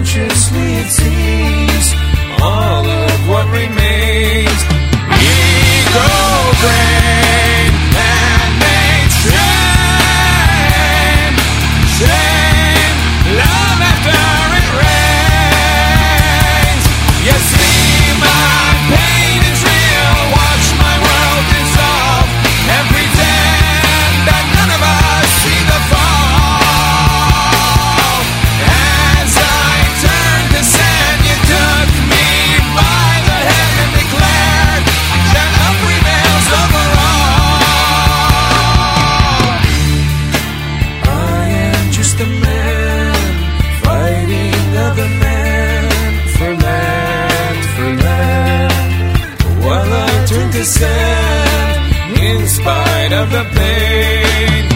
Consciously it descend in spite of the pain.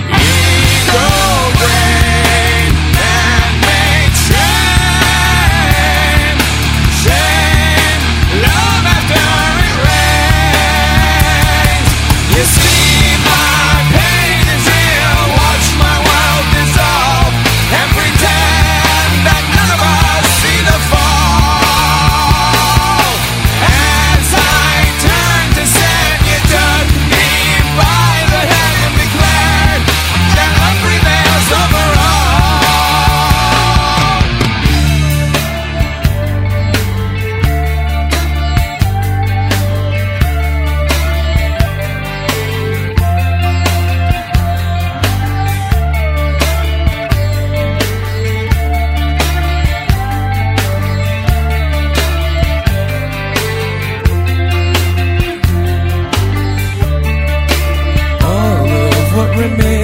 don't remain.